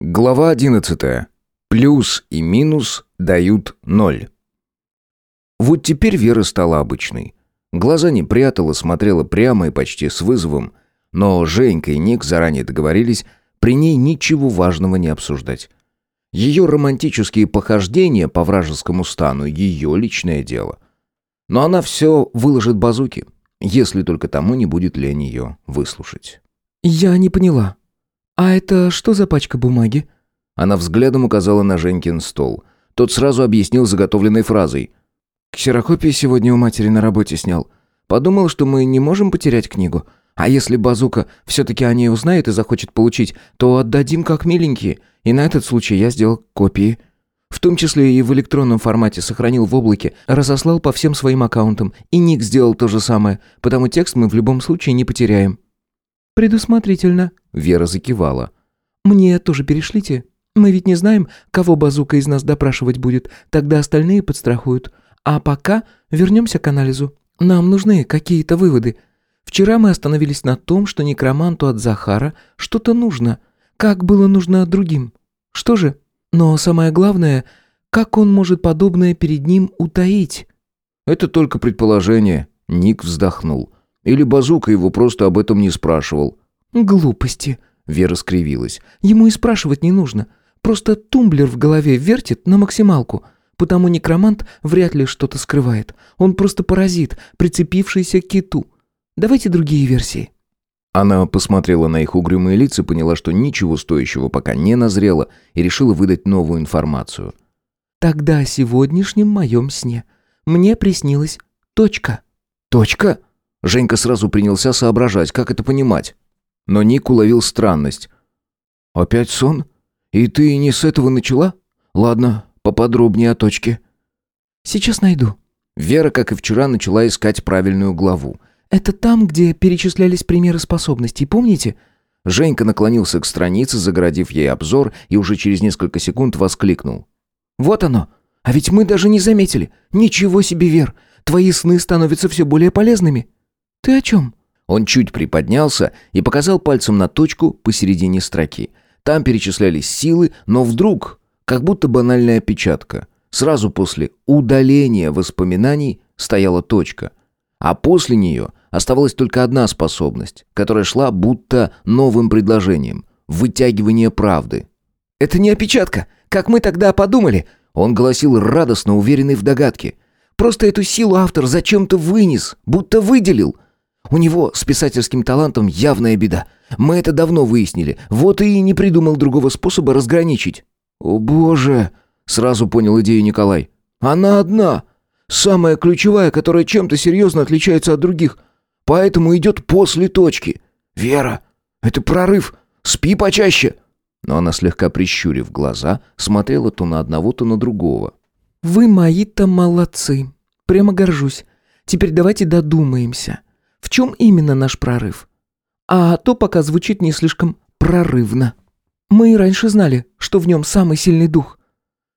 Глава 11. Плюс и минус дают ноль. Вот теперь Вера стала обычной. Глаза не прятала, смотрела прямо и почти с вызовом. Но Женька и Ник заранее договорились при ней ничего важного не обсуждать. Ее романтические похождения по вражескому стану – ее личное дело. Но она все выложит базуки, если только тому не будет лень ее выслушать. «Я не поняла. А это что за пачка бумаги?» Она взглядом указала на Женькин стол. Тот сразу объяснил заготовленной фразой. «Ксерокопии сегодня у матери на работе снял. Подумал, что мы не можем потерять книгу. А если Базука все-таки о ней узнает и захочет получить, то отдадим как миленькие. И на этот случай я сделал копии. В том числе и в электронном формате сохранил в облаке, разослал по всем своим аккаунтам. И Ник сделал то же самое, потому текст мы в любом случае не потеряем». «Предусмотрительно», — Вера закивала. «Мне тоже перешлите. Мы ведь не знаем, кого Базука из нас допрашивать будет. Тогда остальные подстрахуют. А пока вернемся к анализу. Нам нужны какие-то выводы. Вчера мы остановились на том, что некроманту от Захара что-то нужно. Как было нужно другим. Что же? Но самое главное, как он может подобное перед ним утаить? Это только предположение. Ник вздохнул. Или Базука его просто об этом не спрашивал. Глупости. Вера скривилась. Ему и спрашивать не нужно. Просто тумблер в голове вертит на максималку. Потому некромант вряд ли что-то скрывает. Он просто паразит, прицепившийся к киту. Давайте другие версии». Она посмотрела на их угрюмые лица, поняла, что ничего стоящего пока не назрело, и решила выдать новую информацию. «Тогда о сегодняшнем моем сне. Мне приснилась точка». «Точка?» Женька сразу принялся соображать, как это понимать. Но Ник уловил странность. «Опять сон? И ты не с этого начала? Ладно, поподробнее о точке». «Сейчас найду». Вера, как и вчера, начала искать правильную главу. Это там, где перечислялись примеры способностей, помните?» Женька наклонился к странице, загородив ей обзор, и уже через несколько секунд воскликнул. «Вот оно! А ведь мы даже не заметили! Ничего себе, Вер! Твои сны становятся все более полезными!» «Ты о чем?» Он чуть приподнялся и показал пальцем на точку посередине строки. Там перечислялись силы, но вдруг, как будто банальная печатка, сразу после удаления воспоминаний стояла точка, а после нее Оставалась только одна способность, которая шла будто новым предложением – вытягивание правды. «Это не опечатка, как мы тогда подумали», – он голосил радостно, уверенный в догадке. «Просто эту силу автор зачем-то вынес, будто выделил. У него с писательским талантом явная беда. Мы это давно выяснили, вот и не придумал другого способа разграничить». «О боже!» – сразу понял идею Николай. «Она одна!» Самая ключевая, которая чем-то серьезно отличается от других поэтому идет после точки. Вера, это прорыв. Спи почаще. Но она слегка прищурив глаза, смотрела то на одного, то на другого. Вы мои-то молодцы. Прямо горжусь. Теперь давайте додумаемся. В чем именно наш прорыв? А то пока звучит не слишком прорывно. Мы и раньше знали, что в нем самый сильный дух.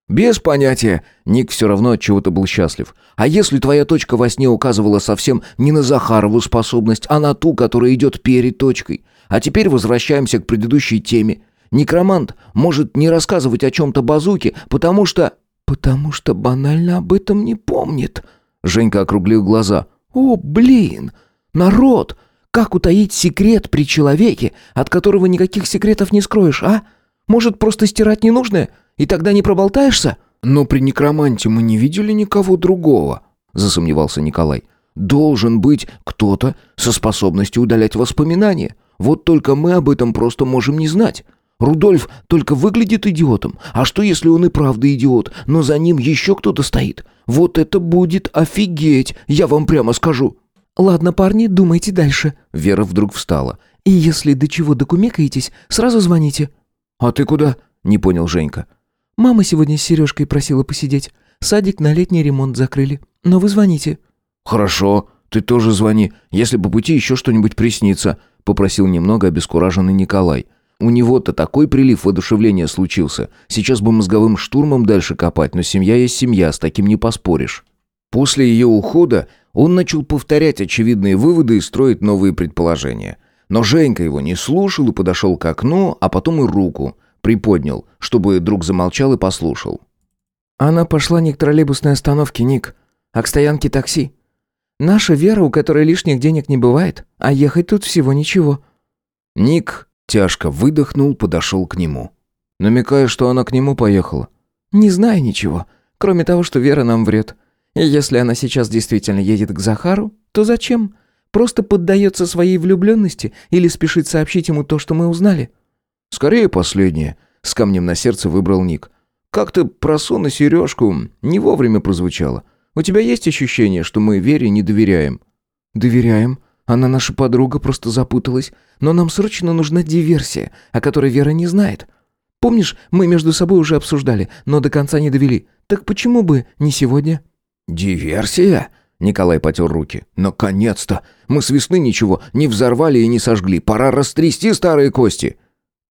«Без понятия!» Ник все равно от чего-то был счастлив. «А если твоя точка во сне указывала совсем не на Захарову способность, а на ту, которая идет перед точкой? А теперь возвращаемся к предыдущей теме. Некромант может не рассказывать о чем-то базуке, потому что...» «Потому что банально об этом не помнит», — Женька округлил глаза. «О, блин! Народ! Как утаить секрет при человеке, от которого никаких секретов не скроешь, а? Может, просто стирать ненужное?» И тогда не проболтаешься?» «Но при некроманте мы не видели никого другого», — засомневался Николай. «Должен быть кто-то со способностью удалять воспоминания. Вот только мы об этом просто можем не знать. Рудольф только выглядит идиотом. А что, если он и правда идиот, но за ним еще кто-то стоит? Вот это будет офигеть, я вам прямо скажу». «Ладно, парни, думайте дальше». Вера вдруг встала. «И если до чего докумекаетесь, сразу звоните». «А ты куда?» — не понял Женька. Мама сегодня с Сережкой просила посидеть. Садик на летний ремонт закрыли. Но вы звоните». «Хорошо, ты тоже звони, если по пути еще что-нибудь приснится», — попросил немного обескураженный Николай. У него-то такой прилив воодушевления случился. Сейчас бы мозговым штурмом дальше копать, но семья есть семья, с таким не поспоришь. После ее ухода он начал повторять очевидные выводы и строить новые предположения. Но Женька его не слушал и подошел к окну, а потом и руку — приподнял, чтобы друг замолчал и послушал. Она пошла не к троллейбусной остановке, Ник, а к стоянке такси. Наша Вера, у которой лишних денег не бывает, а ехать тут всего ничего. Ник тяжко выдохнул, подошел к нему. Намекая, что она к нему поехала. Не знаю ничего, кроме того, что Вера нам врет. И если она сейчас действительно едет к Захару, то зачем? Просто поддается своей влюбленности или спешит сообщить ему то, что мы узнали? Скорее последнее. С камнем на сердце выбрал Ник. Как-то про сон и сережку не вовремя прозвучало. У тебя есть ощущение, что мы Вере не доверяем?» «Доверяем. Она наша подруга, просто запуталась. Но нам срочно нужна диверсия, о которой Вера не знает. Помнишь, мы между собой уже обсуждали, но до конца не довели. Так почему бы не сегодня?» «Диверсия?» Николай потер руки. «Наконец-то! Мы с весны ничего не взорвали и не сожгли. Пора растрясти старые кости!»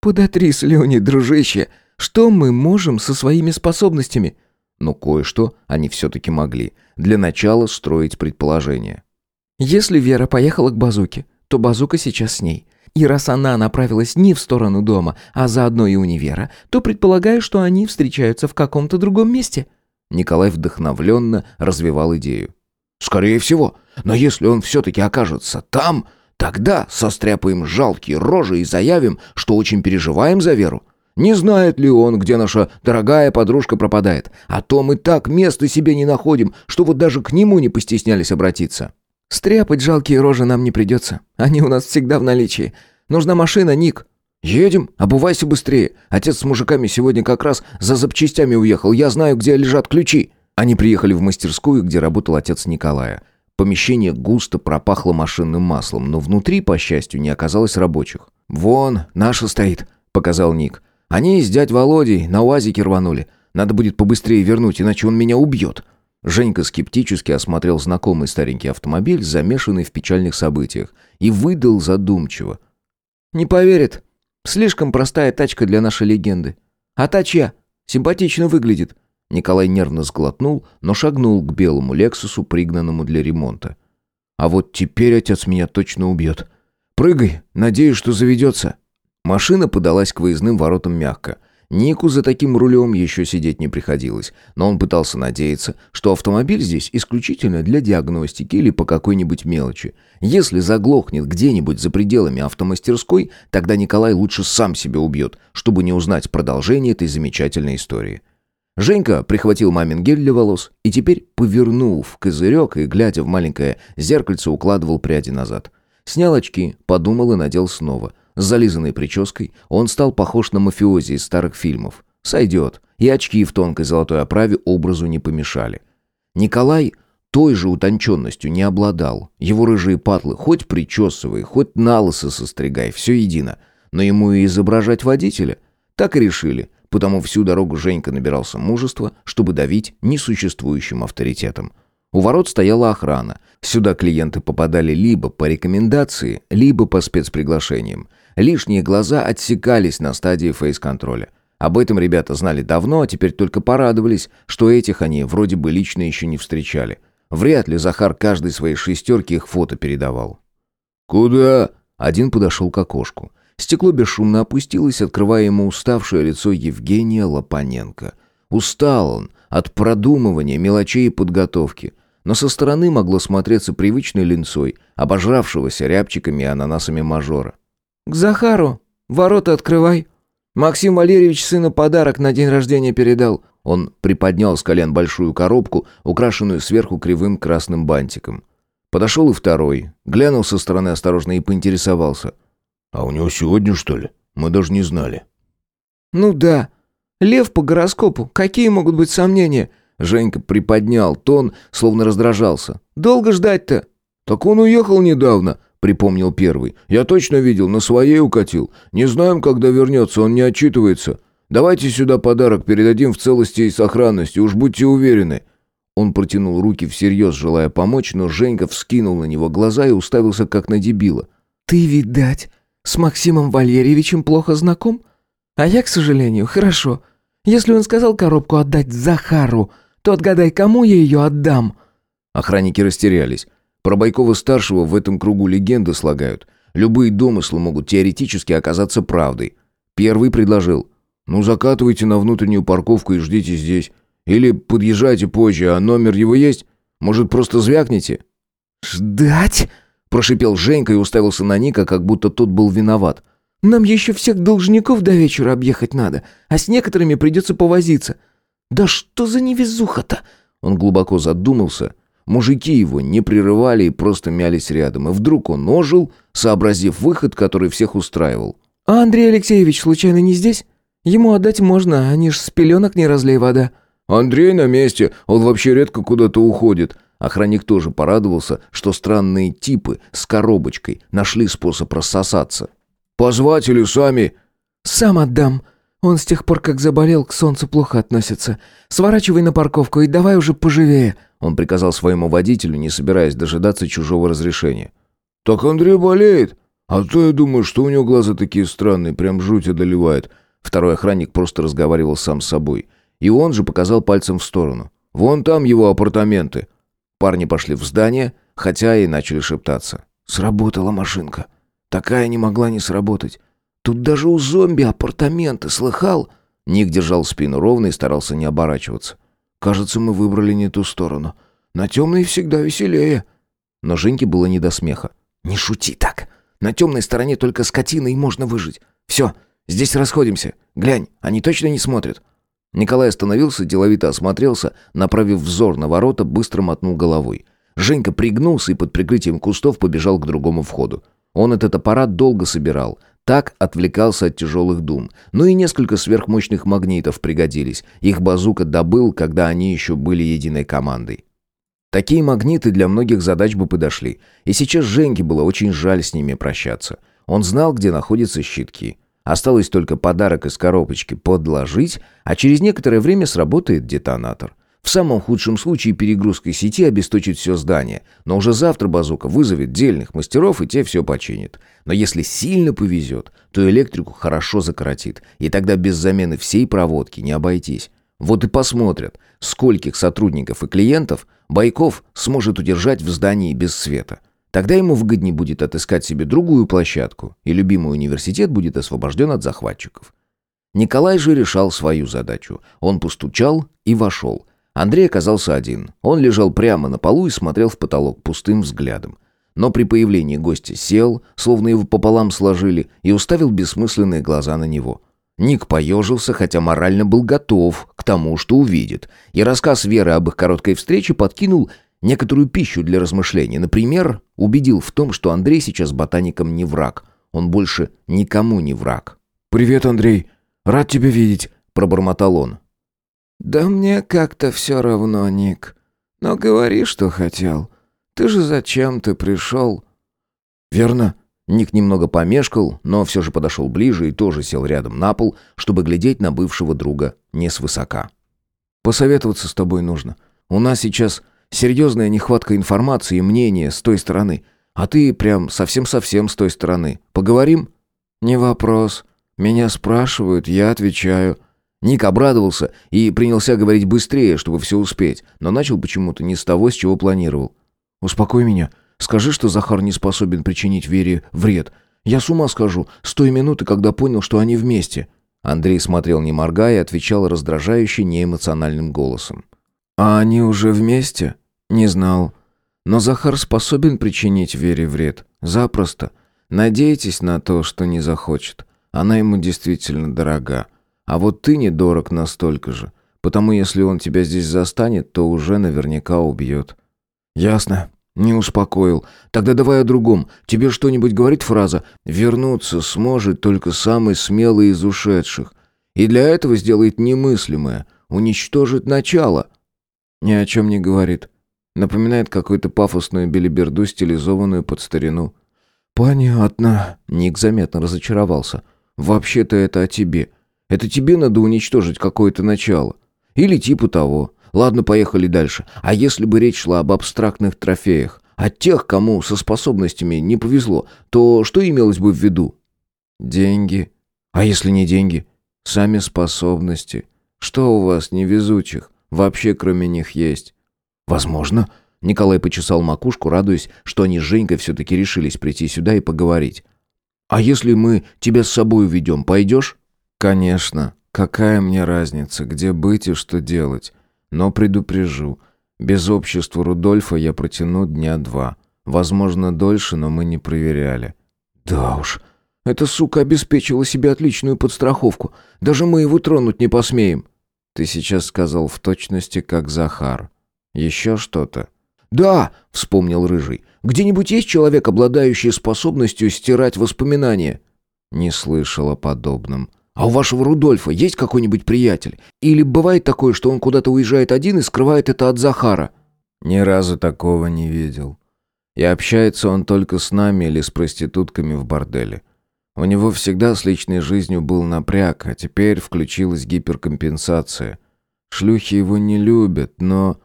«Подотри слюни, дружище!» Что мы можем со своими способностями? Но кое-что они все-таки могли. Для начала строить предположения. Если Вера поехала к Базуке, то Базука сейчас с ней. И раз она направилась не в сторону дома, а заодно и универа, то предполагаю, что они встречаются в каком-то другом месте. Николай вдохновленно развивал идею. «Скорее всего. Но если он все-таки окажется там, тогда состряпаем жалкие рожи и заявим, что очень переживаем за Веру. Не знает ли он, где наша дорогая подружка пропадает? А то мы так места себе не находим, что вот даже к нему не постеснялись обратиться». «Стряпать жалкие рожи нам не придется. Они у нас всегда в наличии. Нужна машина, Ник». «Едем? Обувайся быстрее. Отец с мужиками сегодня как раз за запчастями уехал. Я знаю, где лежат ключи». Они приехали в мастерскую, где работал отец Николая. Помещение густо пропахло машинным маслом, но внутри, по счастью, не оказалось рабочих. «Вон, наша стоит», — показал Ник. Они с дядь Володей на УАЗике рванули. Надо будет побыстрее вернуть, иначе он меня убьет». Женька скептически осмотрел знакомый старенький автомобиль, замешанный в печальных событиях, и выдал задумчиво. «Не поверит. Слишком простая тачка для нашей легенды. А та чья? Симпатично выглядит». Николай нервно сглотнул, но шагнул к белому «Лексусу», пригнанному для ремонта. «А вот теперь отец меня точно убьет. Прыгай, надеюсь, что заведется». Машина подалась к выездным воротам мягко. Нику за таким рулем еще сидеть не приходилось, но он пытался надеяться, что автомобиль здесь исключительно для диагностики или по какой-нибудь мелочи. Если заглохнет где-нибудь за пределами автомастерской, тогда Николай лучше сам себя убьет, чтобы не узнать продолжение этой замечательной истории. Женька прихватил мамин гель для волос и теперь, повернув козырек и глядя в маленькое зеркальце, укладывал пряди назад. Снял очки, подумал и надел снова – с зализанной прической он стал похож на мафиози из старых фильмов. Сойдет. И очки в тонкой золотой оправе образу не помешали. Николай той же утонченностью не обладал. Его рыжие патлы хоть причесывай, хоть налысы состригай, все едино. Но ему и изображать водителя. Так и решили. Потому всю дорогу Женька набирался мужества, чтобы давить несуществующим авторитетом. У ворот стояла охрана. Сюда клиенты попадали либо по рекомендации, либо по спецприглашениям. Лишние глаза отсекались на стадии фейс-контроля. Об этом ребята знали давно, а теперь только порадовались, что этих они вроде бы лично еще не встречали. Вряд ли Захар каждой своей шестерке их фото передавал. «Куда?» Один подошел к окошку. Стекло бесшумно опустилось, открывая ему уставшее лицо Евгения Лопаненко. Устал он от продумывания мелочей и подготовки, но со стороны могло смотреться привычной линцой, обожравшегося рябчиками и ананасами мажора. «К Захару! Ворота открывай!» «Максим Валерьевич сыну подарок на день рождения передал». Он приподнял с колен большую коробку, украшенную сверху кривым красным бантиком. Подошел и второй, глянул со стороны осторожно и поинтересовался. «А у него сегодня, что ли? Мы даже не знали». «Ну да. Лев по гороскопу. Какие могут быть сомнения?» Женька приподнял тон, словно раздражался. «Долго ждать-то?» «Так он уехал недавно», — припомнил первый. «Я точно видел, на своей укатил. Не знаем, когда вернется, он не отчитывается. Давайте сюда подарок передадим в целости и сохранности, уж будьте уверены». Он протянул руки всерьез, желая помочь, но Женька вскинул на него глаза и уставился, как на дебила. «Ты, видать, с Максимом Валерьевичем плохо знаком? А я, к сожалению, хорошо. Если он сказал коробку отдать Захару, то отгадай, кому я ее отдам?» Охранники растерялись. Про Байкова-старшего в этом кругу легенды слагают. Любые домыслы могут теоретически оказаться правдой. Первый предложил. Ну, закатывайте на внутреннюю парковку и ждите здесь. Или подъезжайте позже, а номер его есть? Может, просто звякнете?» «Ждать?» – прошипел Женька и уставился на Ника, как будто тот был виноват. «Нам еще всех должников до вечера объехать надо, а с некоторыми придется повозиться. Да что за невезуха-то?» Он глубоко задумался. Мужики его не прерывали и просто мялись рядом. И вдруг он ожил, сообразив выход, который всех устраивал. «А Андрей Алексеевич случайно не здесь? Ему отдать можно, они ж с пеленок не разлей вода». «Андрей на месте, он вообще редко куда-то уходит». Охранник тоже порадовался, что странные типы с коробочкой нашли способ рассосаться. «Позвать или сами?» «Сам отдам. Он с тех пор, как заболел, к солнцу плохо относится. Сворачивай на парковку и давай уже поживее», — он приказал своему водителю, не собираясь дожидаться чужого разрешения. «Так Андрей болеет? А то я думаю, что у него глаза такие странные, прям жуть одолевает». Второй охранник просто разговаривал сам с собой. И он же показал пальцем в сторону. «Вон там его апартаменты». Парни пошли в здание, хотя и начали шептаться. «Сработала машинка. Такая не могла не сработать. Тут даже у зомби апартаменты, слыхал?» Ник держал спину ровно и старался не оборачиваться. «Кажется, мы выбрали не ту сторону. На темной всегда веселее». Но Женьке было не до смеха. «Не шути так. На темной стороне только скотина и можно выжить. Все, здесь расходимся. Глянь, они точно не смотрят». Николай остановился, деловито осмотрелся, направив взор на ворота, быстро мотнул головой. Женька пригнулся и под прикрытием кустов побежал к другому входу. Он этот аппарат долго собирал, так отвлекался от тяжелых дум. Ну и несколько сверхмощных магнитов пригодились. Их базука добыл, когда они еще были единой командой. Такие магниты для многих задач бы подошли. И сейчас Женьке было очень жаль с ними прощаться. Он знал, где находятся щитки. Осталось только подарок из коробочки подложить, а через некоторое время сработает детонатор. В самом худшем случае перегрузка сети обесточит все здание, но уже завтра базука вызовет дельных мастеров, и те все починят. Но если сильно повезет, то электрику хорошо закоротит, и тогда без замены всей проводки не обойтись. Вот и посмотрят, скольких сотрудников и клиентов Байков сможет удержать в здании без света. Тогда ему выгоднее будет отыскать себе другую площадку, и любимый университет будет освобожден от захватчиков. Николай же решал свою задачу. Он постучал и вошел. Андрей оказался один. Он лежал прямо на полу и смотрел в потолок пустым взглядом. Но при появлении гостя сел, словно его пополам сложили, и уставил бессмысленные глаза на него. Ник поежился, хотя морально был готов к тому, что увидит. И рассказ Веры об их короткой встрече подкинул некоторую пищу для размышлений. Например, убедил в том, что Андрей сейчас ботаникам не враг. Он больше никому не враг. «Привет, Андрей. Рад тебя видеть», — пробормотал он. «Да мне как-то все равно, Ник. Но говори, что хотел. Ты же зачем-то пришел?» «Верно». Ник немного помешкал, но все же подошел ближе и тоже сел рядом на пол, чтобы глядеть на бывшего друга не свысока. «Посоветоваться с тобой нужно. У нас сейчас Серьезная нехватка информации и мнения с той стороны. А ты прям совсем-совсем с той стороны. Поговорим?» «Не вопрос. Меня спрашивают, я отвечаю». Ник обрадовался и принялся говорить быстрее, чтобы все успеть, но начал почему-то не с того, с чего планировал. «Успокой меня. Скажи, что Захар не способен причинить Вере вред. Я с ума скажу, с той минуты, когда понял, что они вместе». Андрей смотрел не моргая и отвечал раздражающе неэмоциональным голосом. «А они уже вместе?» «Не знал. Но Захар способен причинить Вере вред. Запросто. Надейтесь на то, что не захочет. Она ему действительно дорога. А вот ты недорог настолько же. Потому если он тебя здесь застанет, то уже наверняка убьет». «Ясно. Не успокоил. Тогда давай о другом. Тебе что-нибудь говорит фраза «Вернуться сможет только самый смелый из ушедших». И для этого сделает немыслимое. Уничтожит начало. Ни о чем не говорит. Напоминает какую-то пафосную белиберду, стилизованную под старину. «Понятно». Ник заметно разочаровался. «Вообще-то это о тебе. Это тебе надо уничтожить какое-то начало. Или типа того. Ладно, поехали дальше. А если бы речь шла об абстрактных трофеях, о тех, кому со способностями не повезло, то что имелось бы в виду?» «Деньги». «А если не деньги?» «Сами способности. Что у вас невезучих? Вообще кроме них есть. Возможно. Николай почесал макушку, радуясь, что они с Женькой все-таки решились прийти сюда и поговорить. А если мы тебя с собой уведем, пойдешь? Конечно. Какая мне разница, где быть и что делать? Но предупрежу, без общества Рудольфа я протяну дня два. Возможно, дольше, но мы не проверяли. Да уж, эта сука обеспечила себе отличную подстраховку. Даже мы его тронуть не посмеем. Ты сейчас сказал в точности, как Захар. Еще что-то? Да, вспомнил Рыжий. Где-нибудь есть человек, обладающий способностью стирать воспоминания? Не слышал о подобном. А у вашего Рудольфа есть какой-нибудь приятель? Или бывает такое, что он куда-то уезжает один и скрывает это от Захара? Ни разу такого не видел. И общается он только с нами или с проститутками в борделе. У него всегда с личной жизнью был напряг, а теперь включилась гиперкомпенсация. Шлюхи его не любят, но...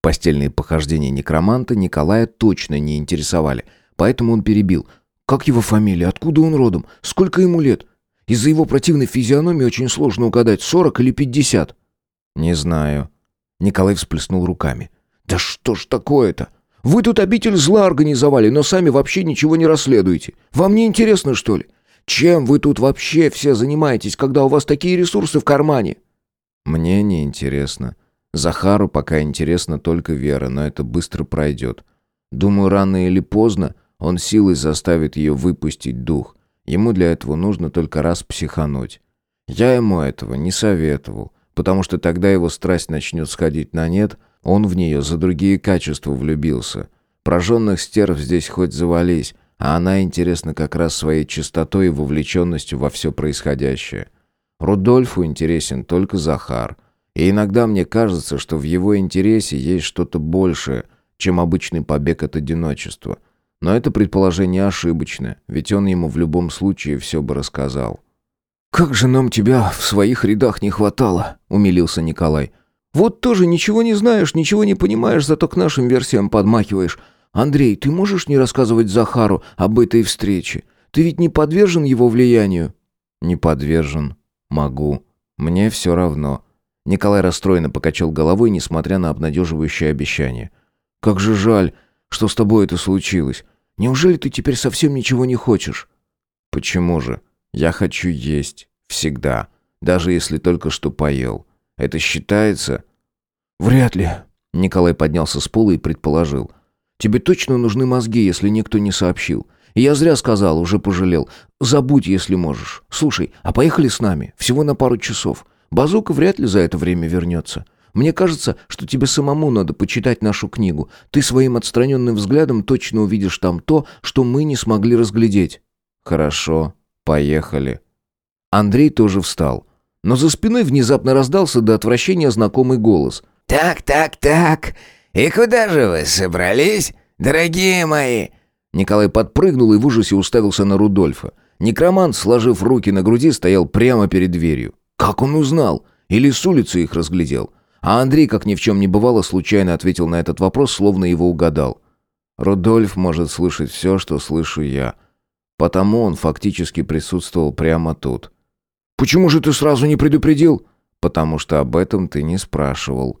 Постельные похождения некроманта Николая точно не интересовали, поэтому он перебил. «Как его фамилия? Откуда он родом? Сколько ему лет? Из-за его противной физиономии очень сложно угадать, сорок или пятьдесят». «Не знаю». Николай всплеснул руками. «Да что ж такое-то? Вы тут обитель зла организовали, но сами вообще ничего не расследуете. Вам не интересно, что ли? Чем вы тут вообще все занимаетесь, когда у вас такие ресурсы в кармане?» «Мне не интересно. Захару пока интересна только Вера, но это быстро пройдет. Думаю, рано или поздно он силой заставит ее выпустить дух. Ему для этого нужно только раз психануть. Я ему этого не советовал, потому что тогда его страсть начнет сходить на нет, он в нее за другие качества влюбился. Прожженных стерв здесь хоть завались, а она интересна как раз своей чистотой и вовлеченностью во все происходящее. Рудольфу интересен только Захар. И иногда мне кажется, что в его интересе есть что-то большее, чем обычный побег от одиночества – но это предположение ошибочное, ведь он ему в любом случае все бы рассказал. «Как же нам тебя в своих рядах не хватало», — умилился Николай. «Вот тоже ничего не знаешь, ничего не понимаешь, зато к нашим версиям подмахиваешь. Андрей, ты можешь не рассказывать Захару об этой встрече? Ты ведь не подвержен его влиянию?» «Не подвержен. Могу. Мне все равно». Николай расстроенно покачал головой, несмотря на обнадеживающее обещание. «Как же жаль, что с тобой это случилось. Неужели ты теперь совсем ничего не хочешь?» «Почему же? Я хочу есть. Всегда. Даже если только что поел. Это считается?» «Вряд ли». Николай поднялся с пола и предположил. «Тебе точно нужны мозги, если никто не сообщил. Я зря сказал, уже пожалел. Забудь, если можешь. Слушай, а поехали с нами? Всего на пару часов. Базука вряд ли за это время вернется. Мне кажется, что тебе самому надо почитать нашу книгу. Ты своим отстраненным взглядом точно увидишь там то, что мы не смогли разглядеть». «Хорошо, поехали». Андрей тоже встал. Но за спиной внезапно раздался до отвращения знакомый голос. «Так, так, так. И куда же вы собрались, дорогие мои?» Николай подпрыгнул и в ужасе уставился на Рудольфа. Некромант, сложив руки на груди, стоял прямо перед дверью. Как он узнал? Или с улицы их разглядел? А Андрей, как ни в чем не бывало, случайно ответил на этот вопрос, словно его угадал. Рудольф может слышать все, что слышу я. Потому он фактически присутствовал прямо тут. «Почему же ты сразу не предупредил?» «Потому что об этом ты не спрашивал».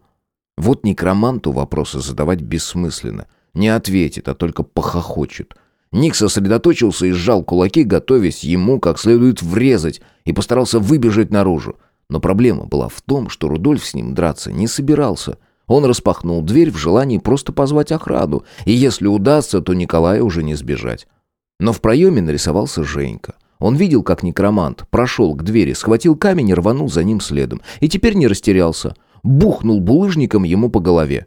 Вот некроманту вопросы задавать бессмысленно. Не ответит, а только похохочет. Ник сосредоточился и сжал кулаки, готовясь ему как следует врезать, и постарался выбежать наружу. Но проблема была в том, что Рудольф с ним драться не собирался. Он распахнул дверь в желании просто позвать охрану, и если удастся, то Николая уже не сбежать. Но в проеме нарисовался Женька. Он видел, как некромант прошел к двери, схватил камень и рванул за ним следом. И теперь не растерялся. Бухнул булыжником ему по голове.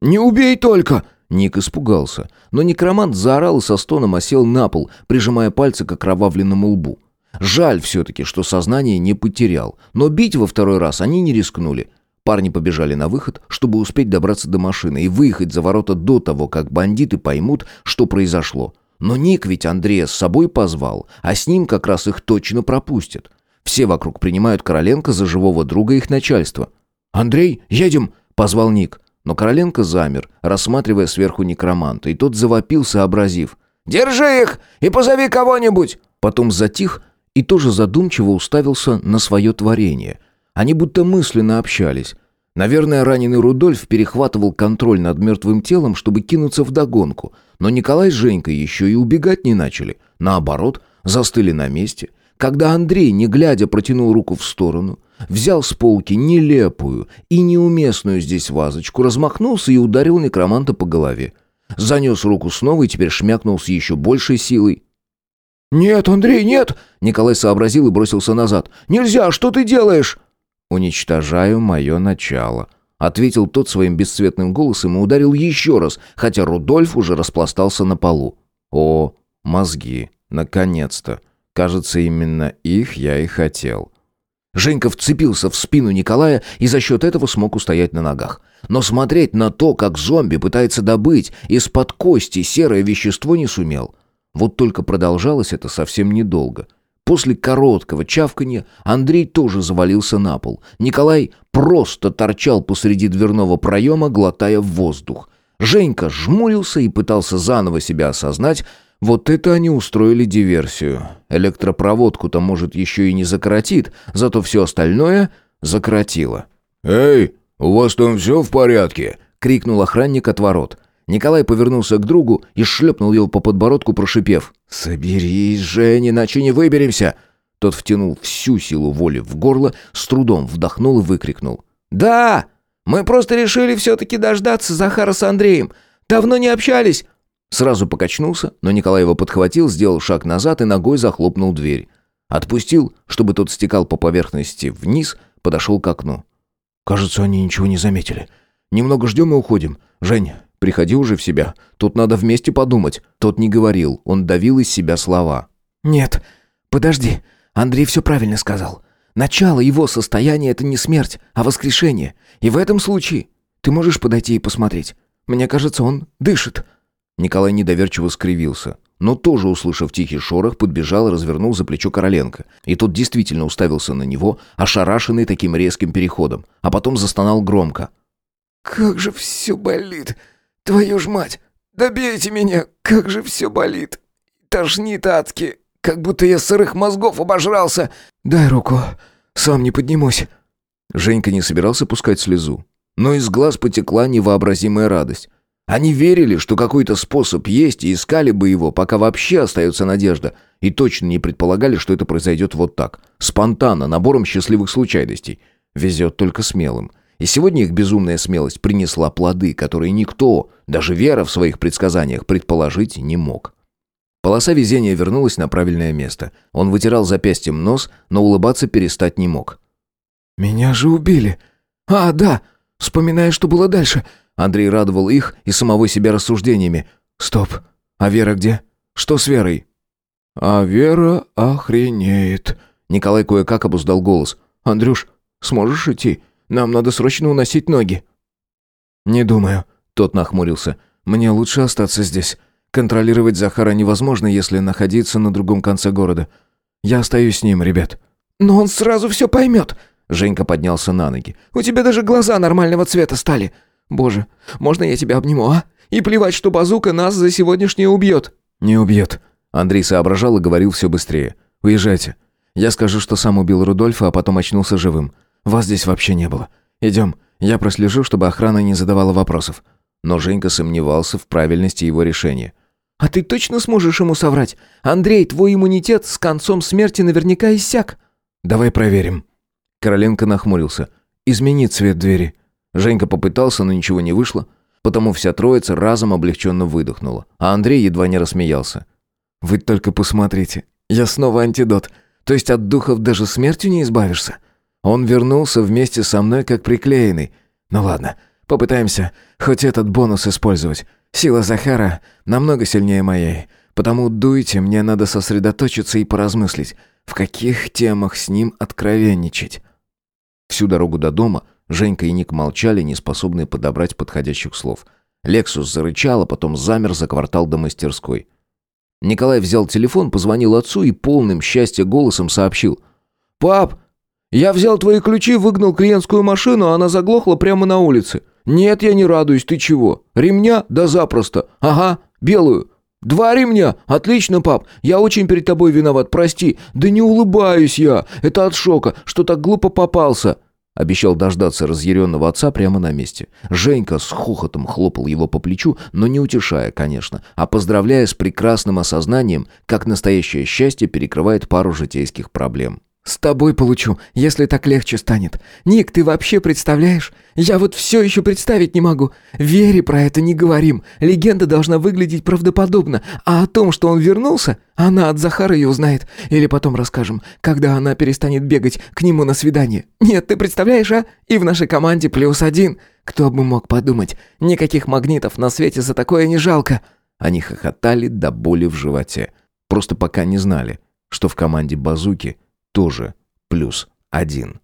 «Не убей только!» Ник испугался, но некромант заорал и со стоном осел на пол, прижимая пальцы к окровавленному лбу. Жаль все-таки, что сознание не потерял, но бить во второй раз они не рискнули. Парни побежали на выход, чтобы успеть добраться до машины и выехать за ворота до того, как бандиты поймут, что произошло. Но Ник ведь Андрея с собой позвал, а с ним как раз их точно пропустят. Все вокруг принимают Короленко за живого друга их начальства. «Андрей, едем!» — позвал Ник. Но Короленко замер, рассматривая сверху некроманта, и тот завопил, сообразив. «Держи их и позови кого-нибудь!» Потом затих и тоже задумчиво уставился на свое творение. Они будто мысленно общались. Наверное, раненый Рудольф перехватывал контроль над мертвым телом, чтобы кинуться в догонку, но Николай с Женькой еще и убегать не начали. Наоборот, застыли на месте. Когда Андрей, не глядя, протянул руку в сторону, Взял с полки нелепую и неуместную здесь вазочку, размахнулся и ударил некроманта по голове. Занес руку снова и теперь шмякнул с еще большей силой. «Нет, Андрей, нет!» Николай сообразил и бросился назад. «Нельзя, что ты делаешь?» «Уничтожаю мое начало», — ответил тот своим бесцветным голосом и ударил еще раз, хотя Рудольф уже распластался на полу. «О, мозги, наконец-то! Кажется, именно их я и хотел». Женька вцепился в спину Николая и за счет этого смог устоять на ногах. Но смотреть на то, как зомби пытается добыть из-под кости серое вещество, не сумел. Вот только продолжалось это совсем недолго. После короткого чавканья Андрей тоже завалился на пол. Николай просто торчал посреди дверного проема, глотая воздух. Женька жмурился и пытался заново себя осознать. Вот это они устроили диверсию. Электропроводку-то, может, еще и не закоротит, зато все остальное закоротило. «Эй, у вас там все в порядке?» — крикнул охранник от ворот. Николай повернулся к другу и шлепнул его по подбородку, прошипев. «Соберись, Жень, иначе не выберемся!» Тот втянул всю силу воли в горло, с трудом вдохнул и выкрикнул. «Да! Мы просто решили все-таки дождаться Захара с Андреем. Давно не общались!» Сразу покачнулся, но Николай его подхватил, сделал шаг назад и ногой захлопнул дверь. Отпустил, чтобы тот стекал по поверхности вниз, подошел к окну. «Кажется, они ничего не заметили. Немного ждем и уходим. Жень, Приходи уже в себя. Тут надо вместе подумать». Тот не говорил, он давил из себя слова. «Нет, подожди. Андрей все правильно сказал. Начало его состояния — это не смерть, а воскрешение. И в этом случае ты можешь подойти и посмотреть. Мне кажется, он дышит». Николай недоверчиво скривился, но тоже, услышав тихий шорох, подбежал и развернул за плечо Короленко. И тот действительно уставился на него, ошарашенный таким резким переходом, а потом застонал громко. «Как же все болит!» «Твою ж мать! Добейте меня! Как же все болит! Тошнит адски! Как будто я сырых мозгов обожрался! Дай руку, сам не поднимусь!» Женька не собирался пускать слезу, но из глаз потекла невообразимая радость. Они верили, что какой-то способ есть, и искали бы его, пока вообще остается надежда, и точно не предполагали, что это произойдет вот так, спонтанно, набором счастливых случайностей. Везет только смелым. И сегодня их безумная смелость принесла плоды, которые никто, даже Вера в своих предсказаниях, предположить не мог. Полоса везения вернулась на правильное место. Он вытирал запястьем нос, но улыбаться перестать не мог. «Меня же убили! А, да! Вспоминая, что было дальше!» Андрей радовал их и самого себя рассуждениями. «Стоп! А Вера где? Что с Верой?» «А Вера охренеет!» Николай кое-как обуздал голос. «Андрюш, сможешь идти? Нам надо срочно уносить ноги». «Не думаю», — тот нахмурился. «Мне лучше остаться здесь. Контролировать Захара невозможно, если находиться на другом конце города. Я остаюсь с ним, ребят». «Но он сразу все поймет», — Женька поднялся на ноги. «У тебя даже глаза нормального цвета стали. Боже, можно я тебя обниму, а? И плевать, что базука нас за сегодняшнее убьет». «Не убьет». Андрей соображал и говорил все быстрее. «Уезжайте. Я скажу, что сам убил Рудольфа, а потом очнулся живым. Вас здесь вообще не было. Идем, я прослежу, чтобы охрана не задавала вопросов». Но Женька сомневался в правильности его решения. «А ты точно сможешь ему соврать? Андрей, твой иммунитет с концом смерти наверняка иссяк». «Давай проверим». Короленко нахмурился. «Измени цвет двери». Женька попытался, но ничего не вышло, потому вся троица разом облегченно выдохнула, а Андрей едва не рассмеялся. «Вы только посмотрите, я снова антидот. То есть от духов даже смертью не избавишься?» Он вернулся вместе со мной как приклеенный. Ну ладно, попытаемся хоть этот бонус использовать. Сила Захара намного сильнее моей. Потому дуйте, мне надо сосредоточиться и поразмыслить, в каких темах с ним откровенничать. Всю дорогу до дома Женька и Ник молчали, не способные подобрать подходящих слов. Лексус зарычал, а потом замер за квартал до мастерской. Николай взял телефон, позвонил отцу и полным счастья голосом сообщил. «Пап, я взял твои ключи, выгнал клиентскую машину, а она заглохла прямо на улице. Нет, я не радуюсь, ты чего? Ремня? Да запросто. Ага, белую. Два ремня? Отлично, пап. Я очень перед тобой виноват, прости. Да не улыбаюсь я. Это от шока, что так глупо попался. Обещал дождаться разъяренного отца прямо на месте. Женька с хохотом хлопал его по плечу, но не утешая, конечно, а поздравляя с прекрасным осознанием, как настоящее счастье перекрывает пару житейских проблем. С тобой получу, если так легче станет. Ник, ты вообще представляешь? Я вот все еще представить не могу. Вере про это не говорим. Легенда должна выглядеть правдоподобно. А о том, что он вернулся, она от Захара ее узнает. Или потом расскажем, когда она перестанет бегать к нему на свидание. Нет, ты представляешь, а? И в нашей команде плюс один. Кто бы мог подумать? Никаких магнитов на свете за такое не жалко. Они хохотали до боли в животе. Просто пока не знали, что в команде базуки тоже плюс один.